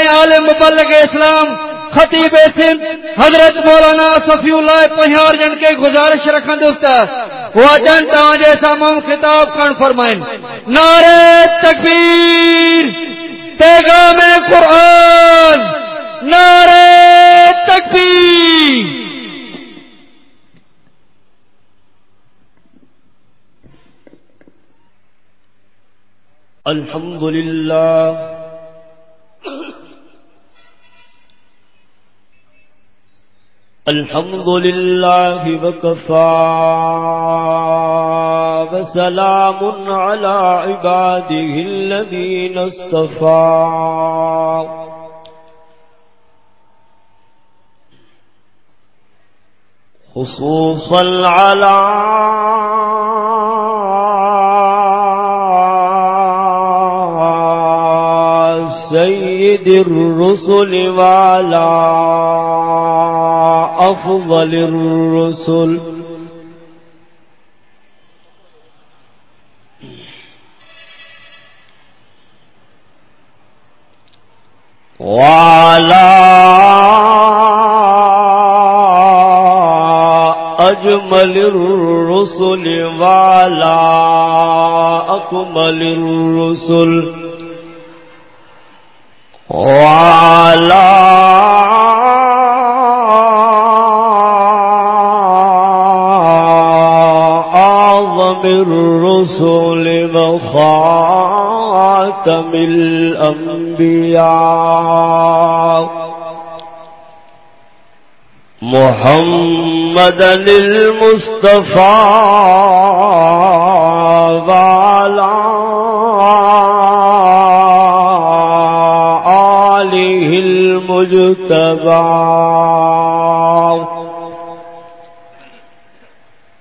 نگران عالم مبلغ اسلام، خطیب سندھ، حضرت مولانا صفی اللہ پہیار جن کے گزارش رکھن دوستا وہ جن تاں جیسا مم خطاب کن فرمائیں نعرہ تکبیر، پیغام قرآن، نعرہ تکبیر۔ الحمد لله الحمد لله وكفى وسلام على عباده الذين اصطفى. خصوصا على سيد الرسل وعلى أفضل الرسل. وعلى أجمل الرسل وعلى أكمل الرسل. وعلى الرسل وخاتم الأنبياء. محمدا المصطفى وعلى آله المجتبى.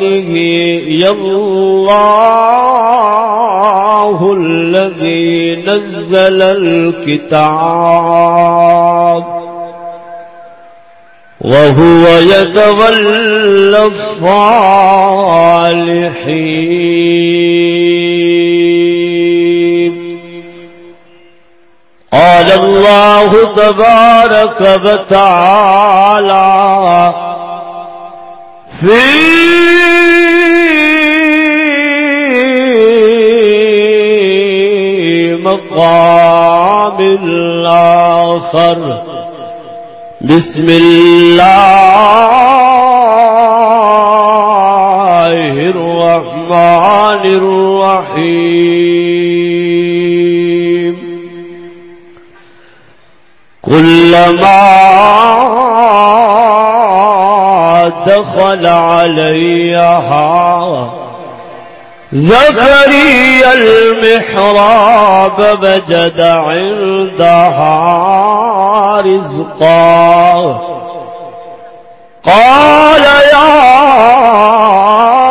لغله الله الذي نزل الكتاب وهو يتولى الصالحين. قال الله تبارك وتعالى في مقام الآخر. بسم الله الرحمن الرحيم. كلما دخل عليها زكريا المحراب وجد عندها رزقا. قال يا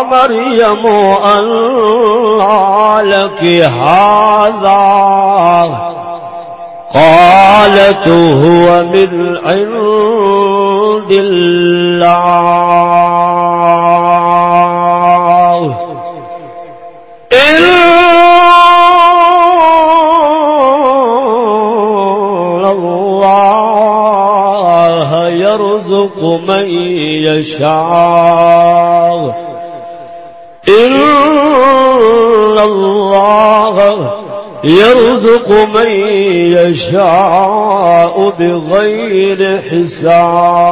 مريم أنى لك هذا؟ قالت هو من عند الله. إن الله يرزق من يشاء. إن الله يرزق من يشاء بغير حساب.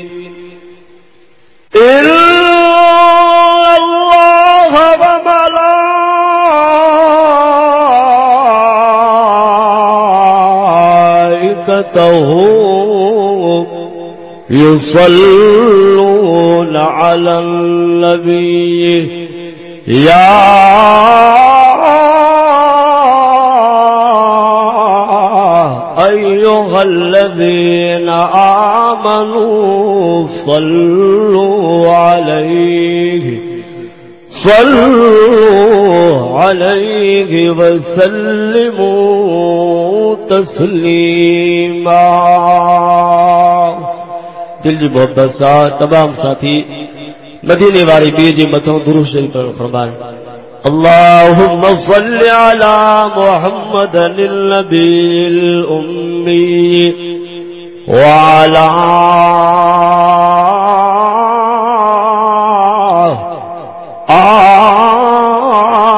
يصلون على النبي يا أيها الذين آمنوا صلوا عليه صلوا عليه وسلموا تسليما دل جی محبت ساتھ، تمام ساتھی، مدینے والی بیر جی متوں درو شریف فرمائے۔ اللهم صل على محمد النبي الأمي وعلى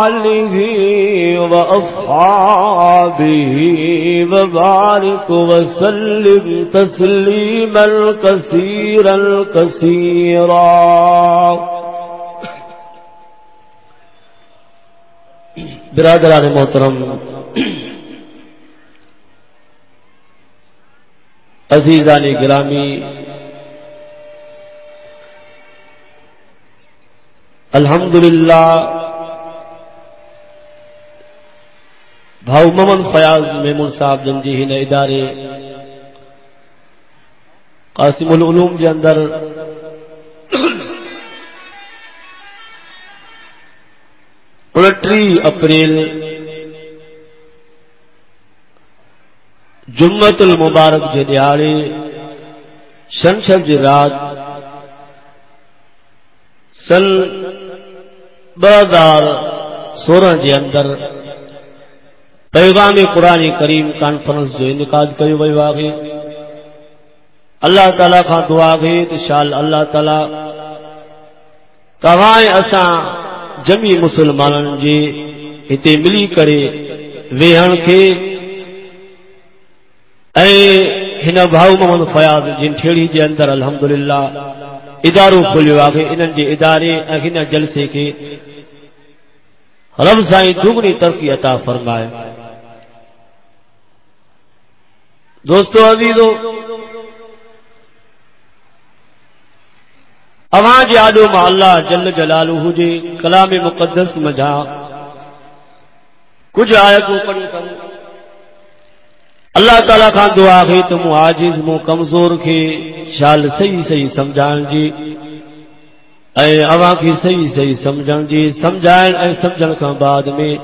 آله وأصحابه وبارك وسلم تسليما كثيرا كثيرا برادران محترم عزیزان گرامی الحمد للہ بھاؤ ممن فیاض میمون صاحب جنجی ہن ادارے، قاسم العلوم کے اندر انٹری اپریل جمت المبارک کے دیہڑے شنشر جی رات سن ب ہزار سولہ کے اندر پیغام قرآن کریم کانفرنس جو انعقاد کر وے اللہ تعالی کا دعا گئی تو شال اللہ تعالی توائیں اساں؟ جمی مسلمان جی ہتے ملی کرے ویہن کے۔ اے، ہن بھاؤ محمد فیاض جن ٹھیڑی جے اندر الحمدللہ ادارو کھلیو آگے، انہن جے ادارے ہن جلسے کے۔ رب سائیں دگنی ترقی عطا فرمائے۔ دوستو عزیزو اواں جے آدو ما اللہ جل جلالہ جے کلام مقدس مجا۔ کچھ آیتوں پڑھی کر اللہ تعالی خان دعا ہے تو عاجز، مو کمزور کے شال صحیح صحیح سمجھان جی اے اواں کی صحیح صحیح سمجھان جی سمجھائن اے سمجھن کا بعد میں۔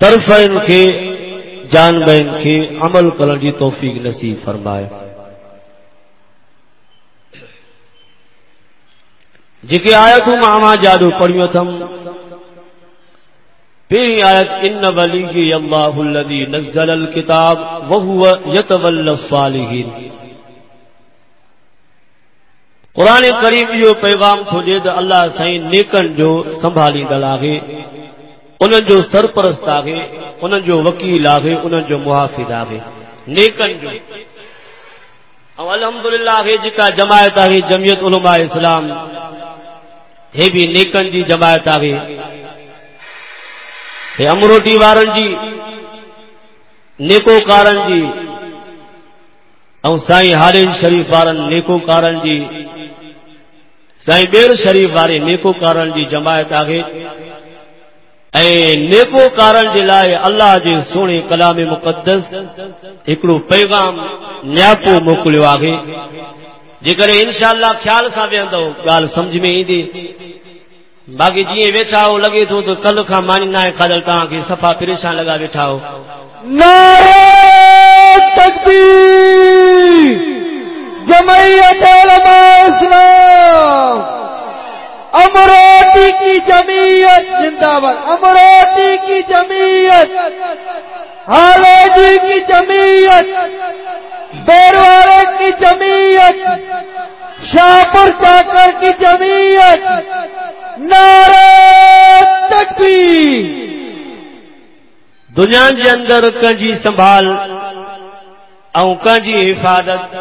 طرف ان کے جان بین کے عمل کرن جی توفیق نصیب فرمائے۔ جکے آیتوں ماما جادو پڑھیو تھم۔ پہلی آیت، ان ولی اللہ الذی نزل الکتاب وهو یتول الصالحین۔ قرآن کریم جو پیغام تھو جے تو اللہ سائیں نیکن جو سنبھالی دل آگے انہن جو سرپرست آگے انہن جو وکیل آگے انہن جو محافظ آگے۔ نیکن جو۔ اور الحمدللہ آگے جکا جماعت آگے جمعیت علماء اسلام ہے بھی نیکن جی جماعت آگے ہے امروٹی وارن جی نیکو کارن جی اور سائیں حارن شریف وارن نیکو کارن جی سائیں بیر شریف وارے نیکو کارن جی جماعت آگے اے نیکو کارن جی لائے اللہ جی سونے کلام مقدس ایکڑو پیغام نیاپو موکلیو آگے جیکر خیال سا ویندو گال سمجھ میں ایندی باقی جی ویٹھا ہو، لگے تو تو کل کھا ہاں مانی نہ کھادل تاں کی صفا پریشان لگا ویٹھا ہو۔ نعرہ جمعیت علماء اسلام۔ امروٹی کی جمعیت، زندہ باد۔ امروٹی کی جمعیت۔ حالے جی کی جمعیت۔ بیروارے کی جمعیت شاپر چاکر کی جمعیت، نعرہ تکبیر۔ دنیا کے اندر کنجی سنبھال او کنجی حفاظت،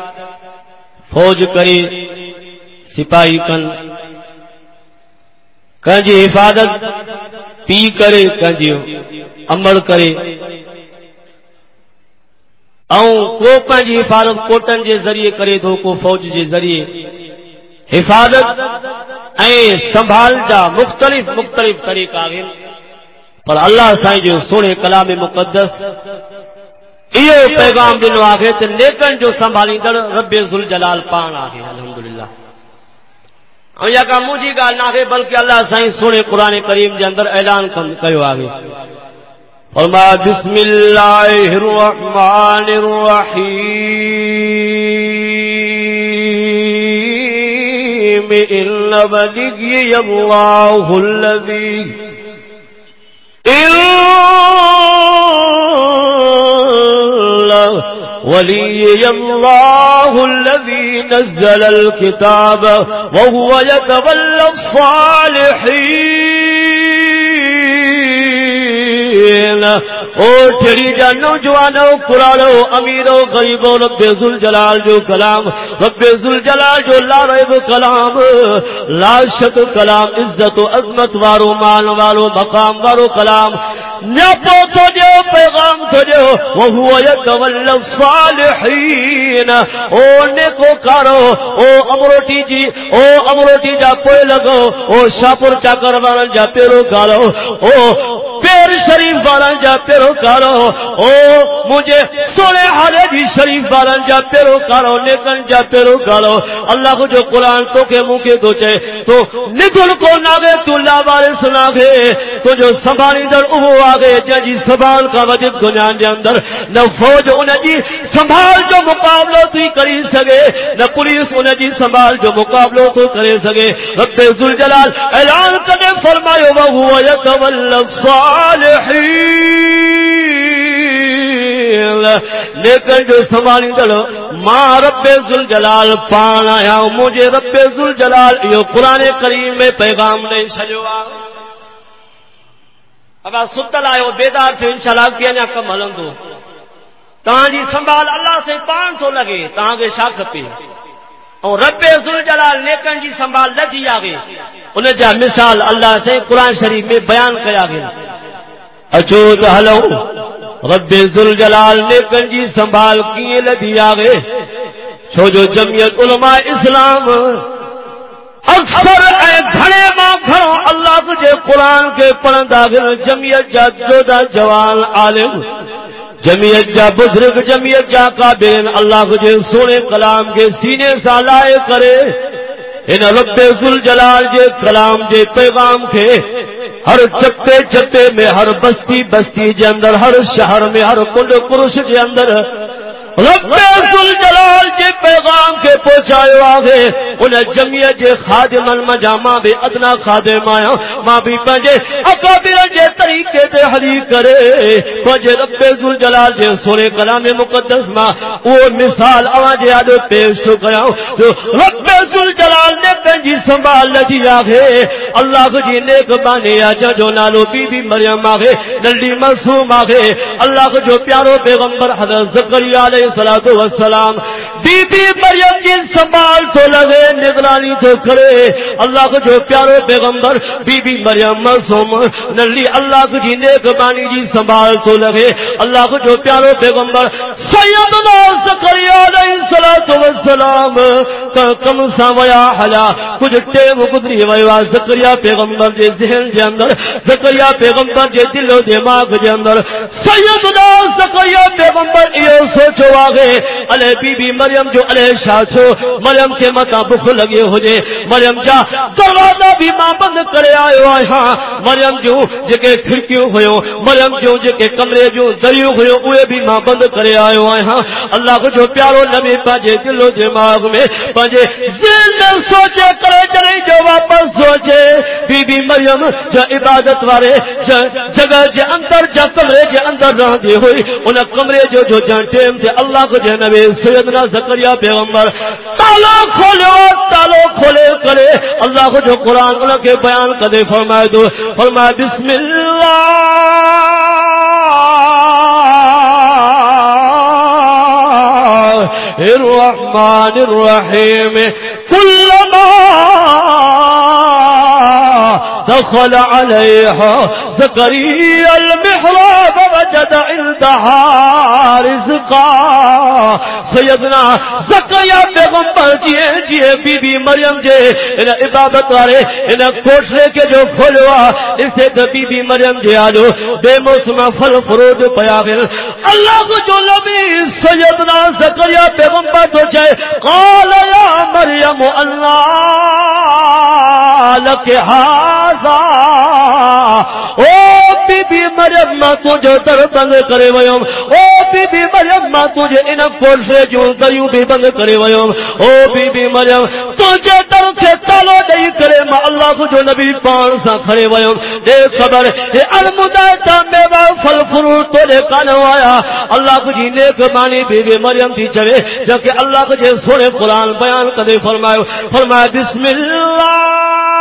فوج کرے، سپاہی کن۔ کنجی حفاظت، پی کرے کنجی عمل کرے۔ او کو پنجی حفاظت کوٹن کے ذریعے کرے تو کو فوج کے ذریعے حفاظت اے سنبھال جا، مختلف مختلف طریقہ آگے پر اللہ سائیں جو سونے کلام مقدس یہ پیغام دنو آگے تے نیکن جو سنبھالی در رب ذل جلال پان آگے، الحمدللہ۔ اور یا کا مجھے گال نہ بلکہ اللہ سائیں سونے قرآن کریم کے اندر اعلان کرو وما بسم الله الرحمن الرحيم إن بدي الله الذي إلا ولي الله الذي نزل الكتاب وهو يتولى الصالحين. او ٹھڑی جا نوجوانو قرانو امیرو، غریبو، رب ذل جلال جو کلام، رب ذل جلال جو لا ریب کلام، لا شک کلام، عزت و عظمت وارو مان وارو، مقام وارو کلام۔ نیپو تو جو پیغام تو جو وہ ہوا یتول الصالحین۔ او نیکو کارو، او امروٹی جی او امروٹی جا کوئی لگو، او شاپور چاکر وارن جا پیرو کارو۔ او پیر شریف بارن جا پیرو کارو۔ او، مجھے سونے ہارے جی شریف بارن جا پیرو کارو، نیکن جا پیرو کارو۔ اللہ کو جو قرآن تو کے منہ کے دو چے تو نکل کو ناگے، تو اللہ بارے سنا گے تو جو سنبھالی در ابو آگے جا جی سنبھال کا وجب دنیا دے اندر، نہ فوج انہیں جی سنبھال جو مقابلہ تو ہی کری سگے نہ پولیس انہیں جی سنبھال جو مقابلہ تو کرے سگے رب ذوالجلال اعلان کرے فرمائے وہ یتول الصالح الصالحین۔ لیکن جو سنبھالی دلو ماں رب ذل جلال پان آیا مجھے رب ذل جلال یہ قرآن کریم میں پیغام نہیں سجو اب ستل آئے بیدار سے انشاءاللہ کیا نا کم ہلندو تاں جی سنبھال، اللہ سے پان سو لگے، تاں کے شاخ پہ اور رب ذل جلال لیکن جی سنبھال لجی آگے۔ انہیں جا مثال اللہ سے قرآن شریف میں بیان کیا گیا۔ اچو تو ہلو رب ذل جلال نے کنجی سنبھال کیے لدی آگے۔ چھو جو جمعیت علماء اسلام، اکثر اے گھڑے ماں گھڑوں اللہ تجھے قرآن کے پڑھن داخل جمعیت جا جودا جوان عالم۔ جمعیت جا بزرگ، جمعیت جا قابل اللہ تجھے سونے کلام کے سینے سا لائے کرے۔ ان رب ذل جلال جے کلام، جے پیغام کے ہر چپے چپے میں ہر بستی بستی کے اندر، ہر شہر میں، ہر کنڈ پروش کے اندر۔ رب جلال جے پیغام کے پہنچایا آگے انہیں جمعیت جے خادمن مجا ماں بھی ادنا خادم آیا۔ ماں بھی پنجے اکابر جے طریقے دے حلی کرے۔ پنجے رب جلال جے سونے کلام مقدس ماں۔ وہ مثال آجے آدھے پیش تو گیا جو رب جلال نے پنجی سنبھال لجی آگے اللہ جی نیک بانے آجا جو نالو بی بی مریم آگے نلڈی معصوم آگے۔ اللہ جو پیارو پیغمبر حضرت زکریہ علیہ سلاد وسلام بی بی مریم جی سنبھال تو لگے، نگرانی تو کرے اللہ کو جو پیارے پیغمبر، بی بی مریم معصوم نلی اللہ کو جی نیک بانی جی سنبھال تو لگے۔ اللہ کو جو پیارے پیغمبر، سیدنا زکریا علیہ الصلوۃ والسلام، کم سا ویا حلا کچھ ٹیم گزری ویا زکریا پیغمبر جے ذہن دے اندر، زکریا پیغمبر جے دل و دماغ دے اندر، سیدنا زکریا پیغمبر یہ سوچو آگے، علیہ بی بی مریم جو علیہ شاہ چھو مریم کے متا بخ لگے ہو جے، مریم جا، دروازہ بھی ماں بند کرے آئے آئے ہاں مریم جو جکے کھڑکیوں ہوئے مریم جو جکے کمرے جو دریوں ہوئے اوے بھی ماں بند کرے آئے آئے ہاں اللہ کو جو پیارو نبی پاجے دل و دماغ میں پاجے ذہن میں سوچے کرے چلے جو واپس سوچے۔ بی بی مریم جا عبادت وارے جا جگہ جا اندر جا کمرے جا اندر رہ دی ہوئی، انہاں کمرے جو جو جان ٹیم تے اللہ کو جے نبی سیدنا زکریہ پیغمبر، تالو کھولے کھولو، تالو کھولے کرے، اللہ کو جو قرآن انہاں کے بیان کدے فرمائے دو، فرمائے بسم اللہ الرحمن الرحیم۔ دخل عليها زكريا المحراب وجد عندها رزقا. سیدنا زکریا پیغمبر جیے جیے بی بی مریم جے ان عبادت والے ان کوٹھے کے جو کھولوا اسے تے بی بی مریم جے، آلو، بے موسم پھل فروٹ پیا گل اللہ کو جو نبی سیدنا زکریا پیغمبر تو چاہے، قال یا مریم اللہ لک ہاذا او بی بی مریم ما تجھے در بند کرے ویم او بی بی مریم ما تجھے ان کوٹھے جو دریوں بھی بند کرے ویم او بی بی مریم، تجھے در کے تالو نہیں کرے ما اللہ کو جو نبی پان سا کھڑے ویم دے خبر اے المدائتا میوا فل فروٹ تو لے کانو آیا۔ اللہ کو جی نیک بانی بی بی مریم تھی چوے جبکہ اللہ کو جے سونے قرآن بیان کدے فرمائے فرمائے، بسم اللہ۔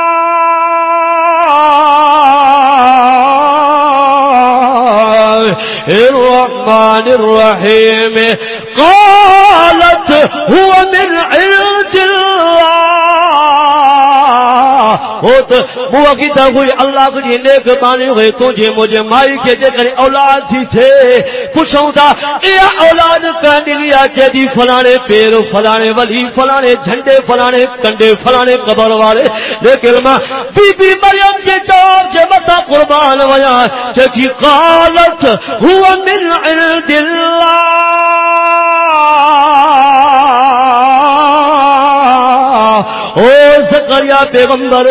الرحمن الرحيم. قالت هو من عند الله. بوا کی تا کوئی اللہ کو جی نیک بانی ہوئے تجھے مجھے مائی کے جے کرے اولاد تھی تھے۔ پوچھوں تا اے اولاد کہنے لیا کہ دی فلانے پیر، فلانے ولی، فلانے جھنڈے، فلانے کنڈے، فلانے قبر والے۔ لیکن ماں بی بی مریم کے چار جے متا قربان ویا چکی قالت، ہوا من عند اللہ۔ او زکریا پیغمبر،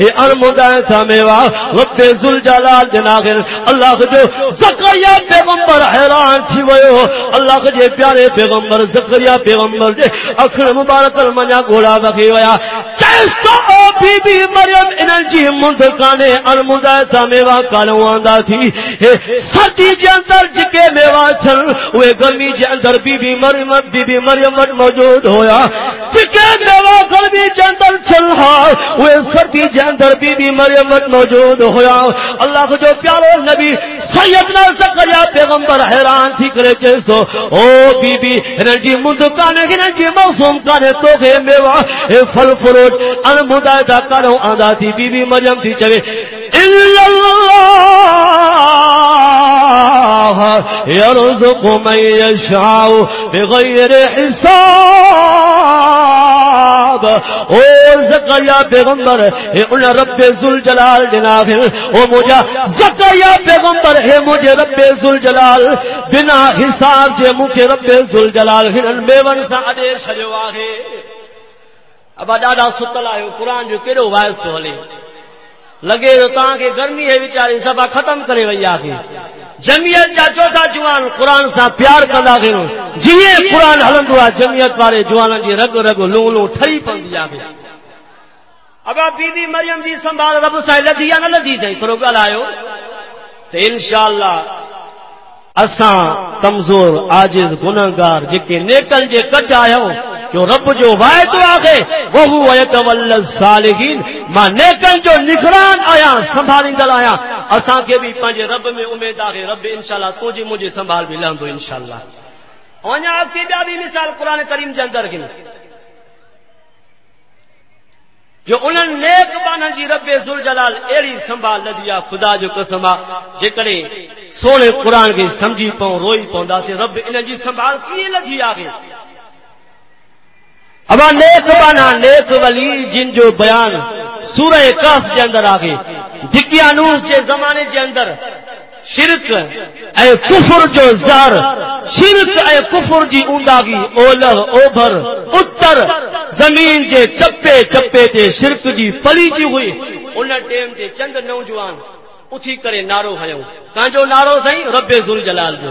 اے ارمدائے تھا میوا وقت ذوالجلال جلال جناغر اللہ جو زکریا پیغمبر حیران تھی ویو اللہ جے پیارے پیغمبر، زکریا پیغمبر دے اکھڑ مبارک المنیا گھوڑا بخی ویا چیستا او بی بی مریم میوا کالو تھی۔ سردی جے اندر جکے میوا گرمی جے اندر بی بی مریم، بی بی مریم موجود ہویا۔ جکے میوا گرمی جے اندر سردی اندر بی بی مریم موجود ہوا اللہ کو جو پیارو نبی سیدنا زکریا پیغمبر حیران تھی کرے چیسو او بی بی رنجی مند کانے کی رنجی موسم کانے تو گے میوا اے فل فروٹ، ان مدائدہ کانو آندا تھی، بی بی مریم تھی چوے الا اللہ! يرزق من يشاء بغير حساب. او زکریا پیغمبر، اے ان رب ذل جلال جناب او مجھے زکریا پیغمبر ہے مجھے رب ذل جلال بنا حساب جے مجھے رب ذل جلال ہن بیون سا اڈے چھڑیو آہے ابا ڈاڈا ستل آیو قرآن جو کیڑو وائس تو ہلے۔ لگے تو تاں کے گرمی ہے بیچاری، سبا ختم کرے وئی آکھے جمعیت جا چوتھا جوان، قرآن سا پیار کندا گئے۔ جیے قرآن ہلندو آ جمعیت والے جوانن جی رگ رگ لوں لوں ٹھری پندی آکھے ابا بی بی مریم جی سنبھال رب سائے لدھی یا نہ لدھی تھئی کرو گل آیو۔ تو انشاءاللہ اساں کمزور، عاجز گنہگار جے نیکل جے کٹ آیو جو رب جو وعدو آگے، وہ ہوا الصالحین۔ ماں نیکن جو نگران آیا سنبھالندل آیا۔ اساں کے بھی پنجے رب میں امید آگے۔ رب انشاءاللہ تو جی مجھے سنبھال بھی لندو انشاءاللہ۔ اونیا آپ کی بھی مثال قرآن کریم کے اندر گن جو انہوں نیک بانا جی رب ذل جلال ایڑی سنبھال لدیا خدا جو قسم جے کرے سونے قرآن کے سمجھی پاؤں، روئی پاؤں دا سے رب انہوں جی سنبھال کی لدھی آگے۔ ابا نیک بانا، نیک ولی جن جو بیان سورہ کاف کے اندر آگے دکیا نور کے زمانے کے اندر شرک، اے کفر جو زار، شرک، اے کفر جی اونڈاگی اولہ اوبھر اتر، زمین جے چپے چپے تے شرک جی پلی جی ہوئی۔ ان ٹیم تے چند نوجوان اٹھی کرے نارو ہیو کانجو نارو سائیں رب ذل جلال جو۔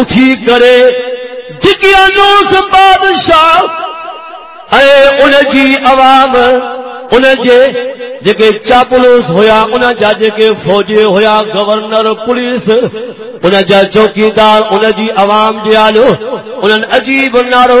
اٹھی کرے۔ جکیا نوس بادشاہ، اے ان جی عوام ان جے جے چاپلوس ہویا ان جا جے فوجی ہویا، گورنر، پولیس ان جا چوکیدار ان جی عوام جے آلو عجیب نارو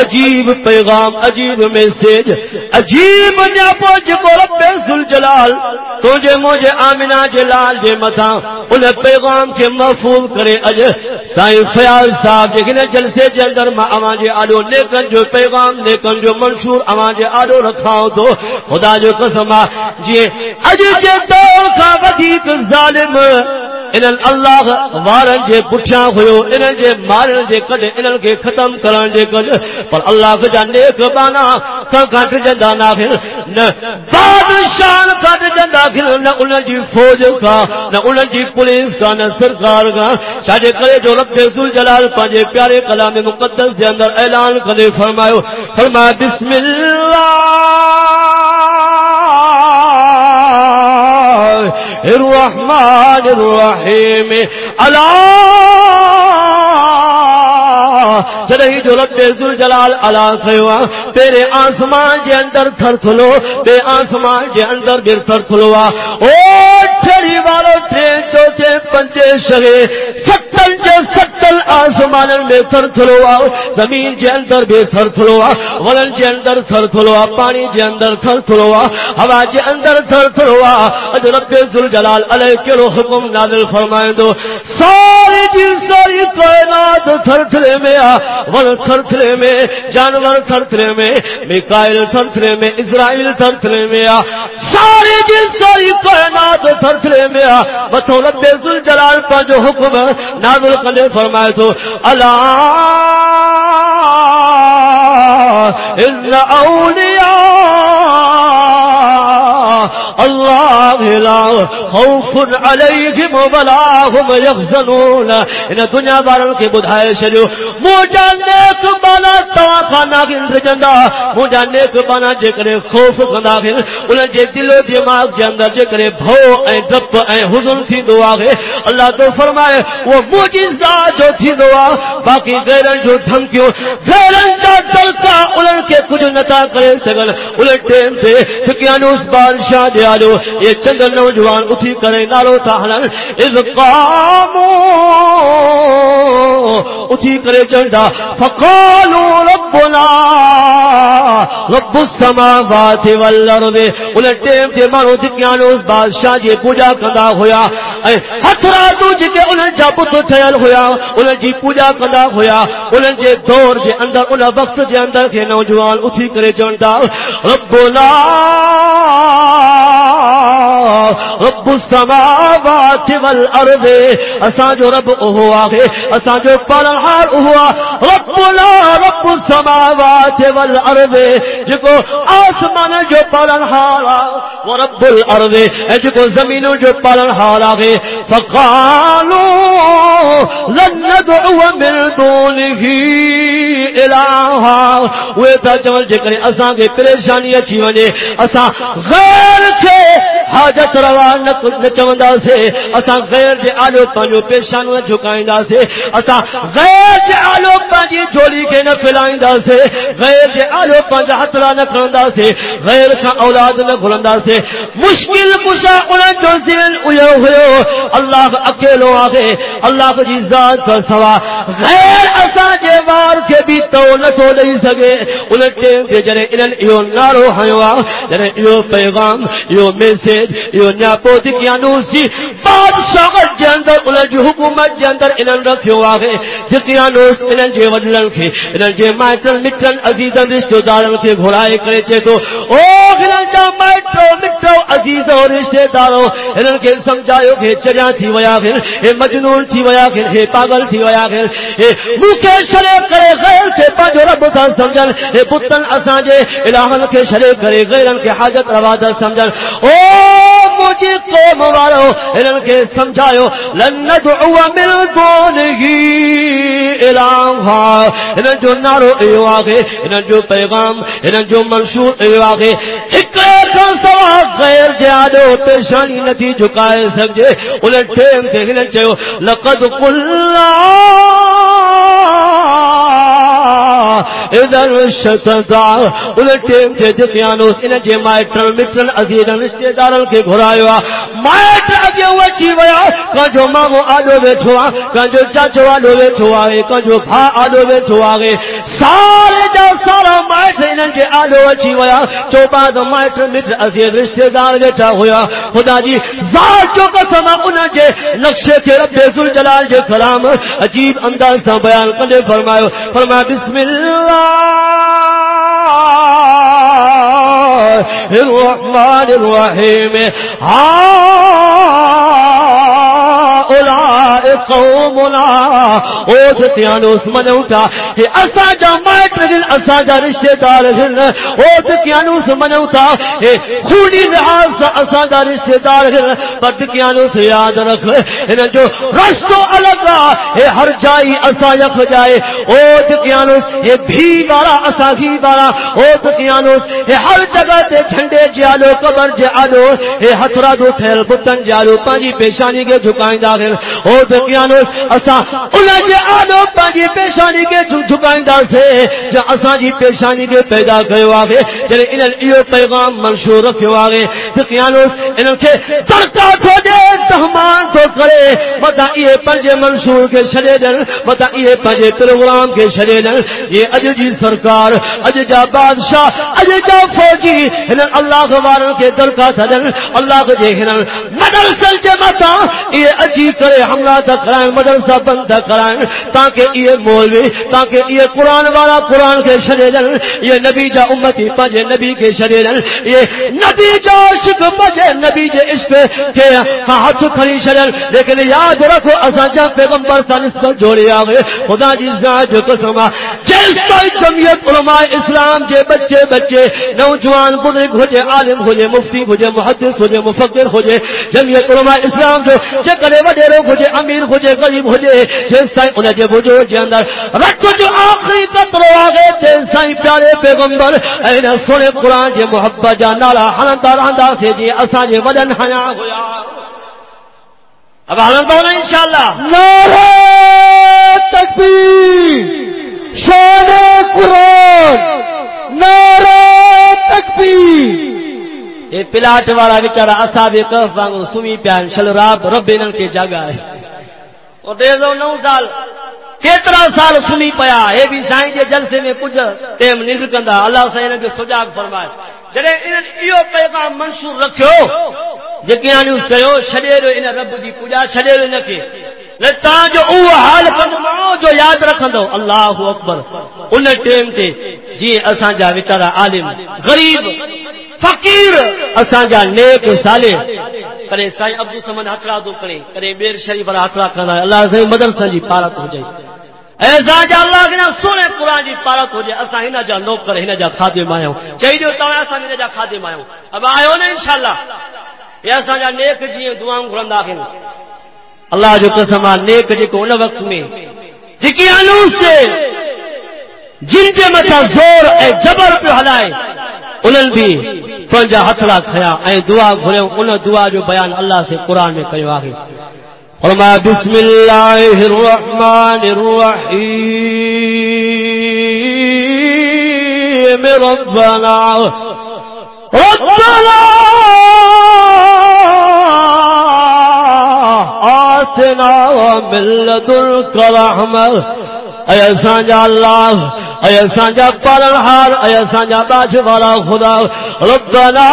عجیب پیغام، عجیب میسج عجیب جاپو جکو رب ذوالجلال تجھے مجھے آمنہ جلال جے متا ان پیغام کے محفوظ کرے اج سائیں فیاض صاحب جے جلسے جے اندر ما اواں جے آلو نیکن جو پیغام نیکن جو منشور اواں جے آلو رکھاؤ تو خدا جو قسم جی اج جے دور کا ودیق ظالم انن اللہ وارن جے پٹھیاں ہویو انن جے مارن جے کڈ انن کے ختم کرن جے کڈ پر اللہ کے جان نیک بانا کا گھٹ جندا نہ پھر، نہ بادشاہ کڈ جندا پھر، نہ ان جی فوج کا، نہ ان جی پولیس کا، نہ سرکار کا۔ ساڈے کرے جو رب ذل جلال پاجے پیارے کلام مقدس دے اندر اعلان کرے فرمایا فرمایا بسم اللہ۔ الرحمن الرحیم اللہ جدہی جو رب ذل جلال علا خیوا تیرے آسمان جے اندر تھر تھلو تے آسمان جے اندر بیر تھر تھلوا۔ او ٹھری والو ٹھیں چوتھے پنجے شگے ستل جے ستل آسمان میں تھر تھلوا۔ زمین جے اندر بیر تھر تھلوا، ولن جے اندر تھر تھلوا، پانی جے اندر تھر تھلوا، ہوا جے اندر تھر تھلوا۔ اج رب ذل جلال علیہ کے حکم نازل فرمائیں دو۔ ساری جی ساری کائنات تھر تھلے میں آ ون تھرتھرے میں، جانور تھرتھرے میں، میکائل تھرتھرے میں، اسرائیل تھرتھرے میں، آ، ساری جن ساری کائنات تھرتھرے میں، آ بتو رب ذل جلال کا جو حکم نازل کرے فرمائے تو اللہ ان اولیاء الله لا خوف عليهم ولا هم يحزنون ان دنيا بارن کي بدھائي چليو مو جان دي سبانا تا فانا گين رچندا مو جان دي سبانا جي ڪري خوف ڪندا ان جي دل دماغ ماغ جي اندر جي ڪري ڀو ۽ ڊپ ۽ حزن ٿيندو آهي اللہ تو فرمائے، وہ معجزہ جو تھی دعا، باقی غیرن جو دھمکیوں، غیرن کا دلتا کا کے کچھ نتا کرے سگل انہن ٹیم سے ٹھکیانو اس بادشاہ دیا آلو، یہ چند نوجوان اٹھی کرے نارو تاہلن اذ قامو اٹھی کرے چندا فقالو ربنا، رب السماوات والارض انہیں ٹیم تے مانو دکیانو اس بادشاہ جی پوجا کندا ہویا۔ اے ہتھ راتو جی کے انہیں جا پت ٹھیل ہویا، انہیں جی پوجا کندا ہویا۔ انہیں جے دور جے اندر، انہیں وقت جے اندر کے نوجوان اٹھی کرے چندا ربنا رب السماوات والارض۔ اساں جو رب اوہ آگے اساں جو پرہار ہوا، ربنا رب السماوات والارض۔ جکو آسمان جو پرہار، وہ رب الارض۔ جکو زمین جو پرہار آگے فقالو لن ندعو من دونه الہا۔ وہ تا چول جے اساں کے پریشانی اچھی ونے اساں غیر کے حاجت روا نہ چوندا سے اسا غیر دے آلو پانجو پیشانو جھکائندا سے اسا غیر دے آلو پانجی جھولی کے نہ پھلائندا سے غیر دے آلو پانجا ہتھڑا نہ کھڑندا سے غیر کا اولاد نہ گھلندا سے مشکل کشا انہاں جو ذہن اویو ہویو اللہ اکیلو آگے اللہ کی ذات کا سوا۔ غیر اسا جے وار کے بھی تو نہ تو نہیں سگے انہاں ٹیم کے جڑے انہاں ایو نارو ہیو ہاں۔ جڑے ایو پیغام ایو میسج ایو نیا پوتی کیا نوسی بادشاہ جے اندر انہاں جو حکومت جے اندر انہاں رکھیو آگے جتیا نوس انہاں جے وڈلن کے انہاں جے مائٹن مٹن عزیزن رشتہ دارن کے گھڑائے کرے چے تو، او انہاں جا مائٹو مٹو عزیز اور رشتہ دارو انہاں کے سمجھایو کہ چڑیا تھی ویا پھر اے مجنون تھی ویا پھر اے پاگل تھی ویا پھر اے مکے شرے کرے غیر کے پنجو رب کا سمجھن اے پتن اساں جے الہن کے شرے کرے غیرن کے حاجت روا سمجھن۔ او مجھے قوم والو انہن کے سمجھایو لن ندعو من دونه الہا انہن جو نارو ایو آگے انہن جو پیغام انہن جو منشور ایو آگے اکرے کا سوا غیر جادو پیشانی نتی جھکائے سمجھے انہیں ٹیم سے ہلن چاہو لقد قلنا ادھر شتتا ان ٹیم تے جتیانو ان جے مائٹر مٹرن عزیزن رشتہ دارن کے گھرایو مائٹ اگے ہوئے چی ویا کجو مامو آڈو بیٹھو کجو چاچو آڈو بیٹھو آئے کجو بھا آڈو بیٹھو آئے سارے جا سارا مائٹ انن کے آڈو اچی ویا۔ تو بعد مائٹر مٹر، عزیز رشتہ دار بیٹھا ہویا۔ خدا جی ذات جو قسم ان جے نقشے کے رب ذوالجلال جے سلام عجیب انداز سے بیان کرے فرمایا فرمایا، بسم اللہ الرحمن الرحيم. هؤلاء قومنا، او جتيانوس منوتا کہ اسا جا مائٹ دل، اسا جا رشتہ دار دل۔ او جتيانوس منوتا کہ خونی لحاظ اسا جا رشتہ دار دل۔ پر جتيانوس یاد رکھ ان جو رستو الگ ہے ہر جائی اسا یخ جائے۔ او جتيانوس یہ بھی والا اسا ہی والا او جتيانوس یہ ہر جگہ تے جھنڈے جالو قبر جالو اے ہتھرا دو ٹھہر بتن جالو پانجی پیشانی کے جھکائیں داخل۔ او اسا انہاں جے آلو پیشانی کے سے اسا جی پیشانی کے پیدا کیو آگے انہاں ایو پیغام منشور آگے۔ انہاں کے تو دے، تہمان تو کرے۔ متا یہ پنجے منشور کے چھڑے دن متا یہ پنجے پروگرام کے چھڑے دن یہ اج جی سرکار، اج جا بادشاہ، اج جا فوجی انہاں اللہ گوارن کے دل تھدن اللہ کو دیکھنا۔ مدرسل کے متا یہ اجی کرے، حملہ تھا کرائیں مدرسہ بند کرائیں تاکہ یہ مولوی، تاکہ یہ قرآن والا قرآن کے شریرن یہ نبی جا امتی پجے نبی کے شریرن یہ نبی جا عشق پجے نبی جے عشق کے ہاتھ کھڑی شرن لیکن یاد رکھو اسا جا پیغمبر سا نسبت جوڑی آگے خدا جی ذات جو قسمہ، جس کوئی جمعیت علماء اسلام جے بچے بچے، نوجوان بزرگ ہو جائے عالم ہو جائے مفتی ہو جائے محدث ہو جائے مفکر ہو جائے جمعیت علماء اسلام جو، جے کرے وڈے ہو جائے امیر ہو جائے غریب ہو جائے جس جے بجو جے اندر۔ رکھ جو آخری قطر آگے جس پیارے پیغمبر اینا سونے قرآن جے محبت جا نالا حلندہ رہندہ سے جے اسا جے ودن حیا ہویا۔ اب حلندہ ہونا انشاءاللہ۔ نعرہ تکبیر شان قرآن نعرہ تکبیر۔ یہ پلاٹ والا بیچارہ اصحاب کہف وانگو سمی پیان شل راب رب انہن کے جگہ ہے۔ اور دیزو نو سال۔ کیترا سال سمی پیا ہے بھی سائیں جے جلسے میں کچھ ٹیم نہیں کندا اللہ سے انہن کے سجاگ فرمائے۔ جڑے انہن ایو پیغام منشور رکھو جکیانو کہو چھڑے رو ان رب جی پوجا چھڑے رو ان کے لتا جو او حال کندو جو یاد رکھندو اللہ اکبر۔ ان ٹیم تے جی اساں جا وچارا عالم، غریب، فقیر، اساں جا نیک، صالح۔ کرے سائیں عبد سمن ہتھڑا دو کرے کرے بیر شریف والا ہتھڑا کرنا اللہ سے مدرسہ جی پارت ہو جائے۔ ایسا جا اللہ کے نام سونے قرآن جی پارت ہو جائے۔ اساں ہنا جا نوکر ہنا جا خادم آیا ہوں۔ چاہیے جو تاں اساں ہنا جا خادم آیا ہوں۔ اب آئے نا انشاءاللہ۔ یہ اساں جا نیک جی دعاؤں گھرندا کھن اللہ جو قسم آ نیک جی کو ان وقت میں۔ جکی انوس سے جن کے متا زور اے جبر پہ ہلائے انہن بھی پنجا ہتھڑا کھیا۔ اے دعا گھرے ان دعا جو بیان اللہ سے قرآن میں کیو آگے۔ فرما بسم اللہ الرحمن الرحیم، ربنا ربنا آتنا ومن لدنك رحمة اے سانجا اللہ اے سانجا پالنہار اے سانجا باش والا خدا۔ ربنا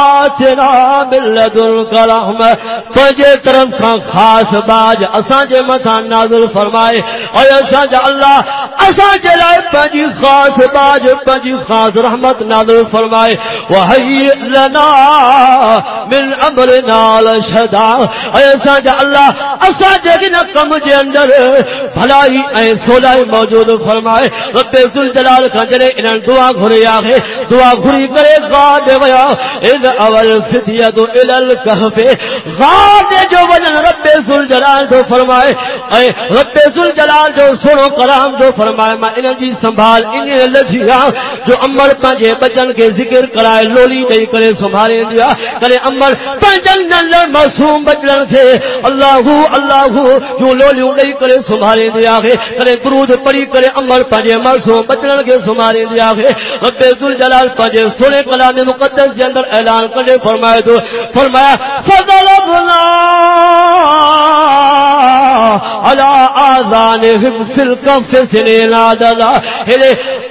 آتنا من لدنک رحمہ تجھے طرف کا خاص باج اساں جے متھا نازل فرمائے۔ اے سانجا اللہ، اساں جے لائے پنجی خاص باج پنجی خاص رحمت نازل فرمائے۔ وحی لنا من امرنا لشدا۔ اے سانجا اللہ، اساں جے نہ کم جے اندر بھلائی اے سولائی موجود فرمائے، رب ذل جلال کا جڑے انہاں دعا گھرے آگے دعا گھری کرے غاد ویا، اذ اول فتیت الى الكهف غاد جو وجن رب ذل جلال تو فرمائے، اے رب ذل جلال جو سنو کلام جو فرمائے ما ان جی سنبھال ان لجیا جو امر پنجے بچن کے ذکر کرائے، لولی دئی کرے، سنبھالے دیا کرے امر پنجن نل معصوم بچن سے اللہ اللہ جو لولی دئی کرے، سنبھالے دیا ہے کرے درود پڑی کرے امر پنجے معصوم بچن کے سماری دیا ہے رب ذل جلال پنجے سنے کلام مقدس کے اندر اعلان کرے فرمایا تو، فرمایا، فضل على آذانهم في الكف سنين عددا یعنی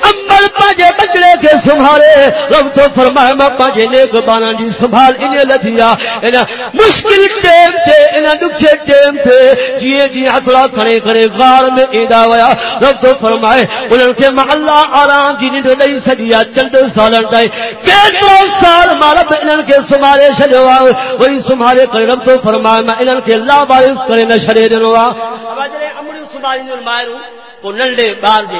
امبر پاجے بچڑے کے سنبھالے۔ رب تو فرمائے میں پانچے جی نیک بانا جی سنبھال انہیں لدیا۔ انہاں مشکل ٹیم تے انہاں دکھے ٹیم تے۔ جیے جی ہتھڑا کھڑے کرے غار میں ایدا ویا رب تو فرمائے انہاں کے معلا آرام جی نے نہیں سڈیا چند سالن دے کیتو سال مالب انہاں کے سنبھالے چھڈوا وہی سنبھالے کرے رب تو فرمائے میں انہاں کے لا بارش کرے نہ چھڑے دنوا اب امڑی سنبھالی نوں کو ننڈے بال دے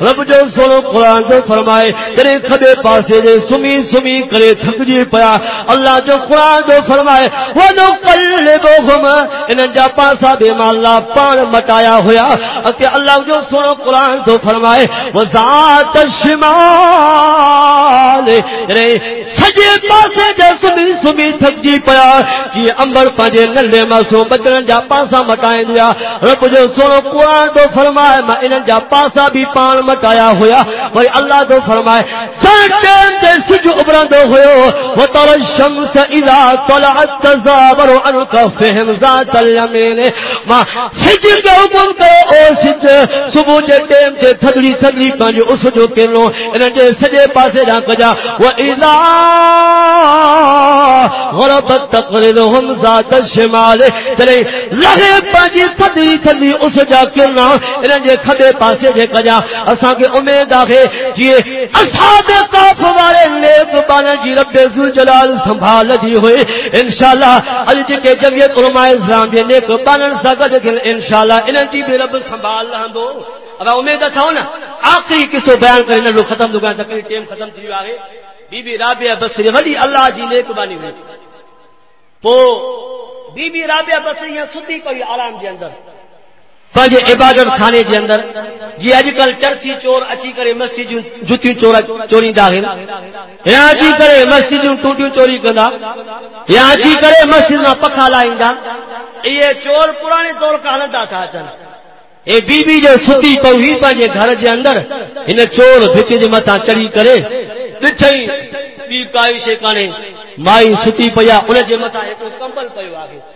رب جو سولو قرآن جو فرمائے، تیرے کھبے پاسے دے سمی سمی کرے تھک جی پیا۔ اللہ جو قرآن جو فرمائے، ونقلبهم۔ ان جا پاسا بے مالا پان مٹایا ہویا۔ اتے اللہ جو سولو قرآن جو فرمائے، وذات الشمال۔ رے سجے پاسے دے سمی سمی تھک جی پیا۔ جی امبر پانجے نلے ماسو بچن جا پاسا مٹائیں دیا۔ رب جو سونو قرآن تو فرمائے، میں انہاں جا پاسا پاسا بھی پان مٹایا ہویا۔ وہی اللہ تو فرمائے سانٹین دے سج ابرندو ہویو وطر الشمس اذا طلعت تزابر عن كفهم ذات اليمين۔ ما سج کے حکم کو او سج، صبح جے ٹائم تے تھدڑی تھدڑی پانجو اس جو کینو۔ انہاں جے سجے پاسے نہ کجا۔ واذا غربت تقریدهم ذات الشمال۔ چلے، لگے پانجی تھدی تھدی اس جا کرنا انہاں جے کھبے پاسے جے کجا، اساں کے امید آگے جی اصحاب کاف والے نیک بانا جی رب ذل جلال سنبھال دی ہوئے، انشاءاللہ اج جے کے جمعیت علماء اسلام دے نیک بانا سا گڈ انشاءاللہ انہاں جی بھی رب سنبھال لہندو۔ اب امید تھا نا آخری قصو بیان کرنے لو، ختم دو گا، تقریر ٹیم ختم تھی آگے۔ بی بی رابعہ بصری، ولی اللہ جی نیک بانی ہوئی۔ پو بی بی رابعہ بصری یہاں ستی کوئی آرام جے اندر۔ پانچ عبادت خانے کے اندر۔ جی اجکل چرسی چور اچی مسجد جتری مسجد ٹوٹو چوری کرا اچھی مسجد کا پکھا لا یہ چور پورانے چور کا ہلتا تھا اچھا۔ یہ بیبی جو ستی پی ہوئی گھر کے اندر چوری کے مت چڑی کروشی کانے مائی ستی پہ آپ کے متو کمبل پو ہے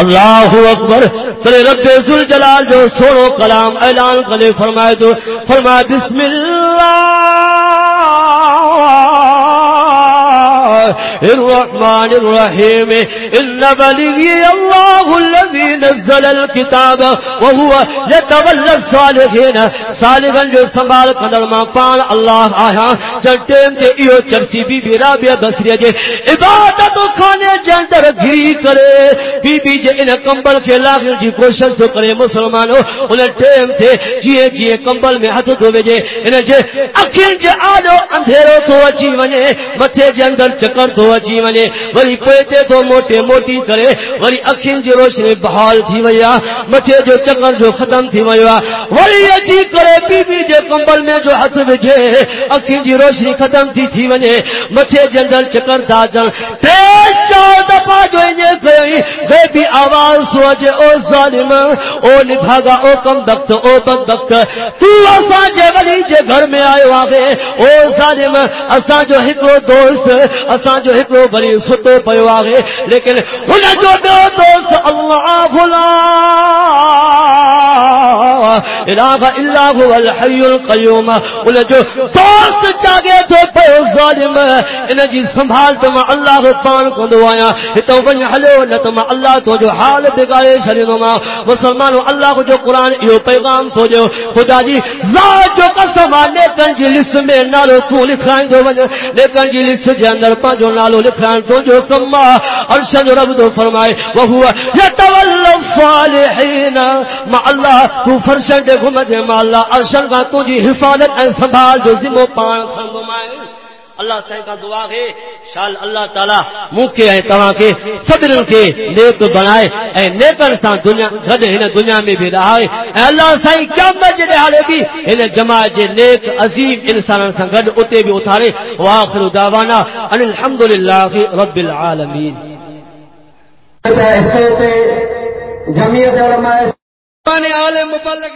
اللہ اکبر تیرے رب ذل جلال جو سوڑو کلام اعلان کرے فرمائے تو فرمائے بسم اللہ الرحمن الرحيم. إن بلي الله الذي نزل الكتاب وهو يتولى الصالحين. صالحا جو سنبھال قدر ما پان اللہ آیا. جن ٹیم تے ایو چرسی بی بی رابعہ بصری جے. عبادت کھانے جے اندر گھری کرے. بی بی جے ان کمبل کے لاغل جی کوشش تو کرے مسلمانو ان ٹیم تے جیے جیے کمبل میں ہاتھ دھوے جے. ان جے اکھیں جے آڈو اندھیرو تو اچی ونے متھے جے اندر چکر کر تو اچھی ونے وری پیتے تو موٹے موٹی کرے وری اکھین جی روشنی بحال تھی ویا، مٹھے جو چکر جو ختم تھی ویا۔ وری اچھی کرے بی بی جے کمبل میں جو حد بجے اکھین جی روشنی ختم تھی تھی ونے مٹھے جندر چکر دا جن تے چار دفع جو انجے گئی بی بی آواز سوا جے او ظالم، او نبھاگا، او کم دکت، او کم دکت۔ تو آسان جے ولی جے گھر میں آئے واغے او ظالم اسان جو ہکو دوست اسان اساں جو پی بری ستو لیکن هن جو دوست فلان الہ الا هو الحي القيوم. قل جو توس جاگے تو ظالم ان جی سنبھال تو اللہ پان کو دعایا. تو ون ہلو نہ تو اللہ تو جو حال بگاڑے شرم ما مسلمان اللہ جو قران یہ پیغام تو جو خدا جی ذات جو قسم نے کن جی لس میں نالو تو لکھائیں جو ون لیکن جی لس جے اندر پا جو نالو لکھائیں تو جو کما عرش رب تو فرمائے وہ ہوا یتول الصالحین. مع اللہ تو فرشتے محمد مالا ارشن کا تجھی حفاظت ای سنبھال جو ذمہ پان کھندو مائے اللہ سائیں کا دعا ہے۔ شال اللہ تعالی موکے ہیں تواں کے صبرن کے نیک بنائے۔ اے نیکن سان دنیا گد ہن دنیا میں بھی رہائے اے اللہ سائیں قیامت دے حالے بھی ہن جماعت دے نیک عظیم انساناں سان گد اوتے بھی اتارے واخر دعوانا ان الحمدللہ رب العالمین۔ جمعیت علماء نے عالم مبلغ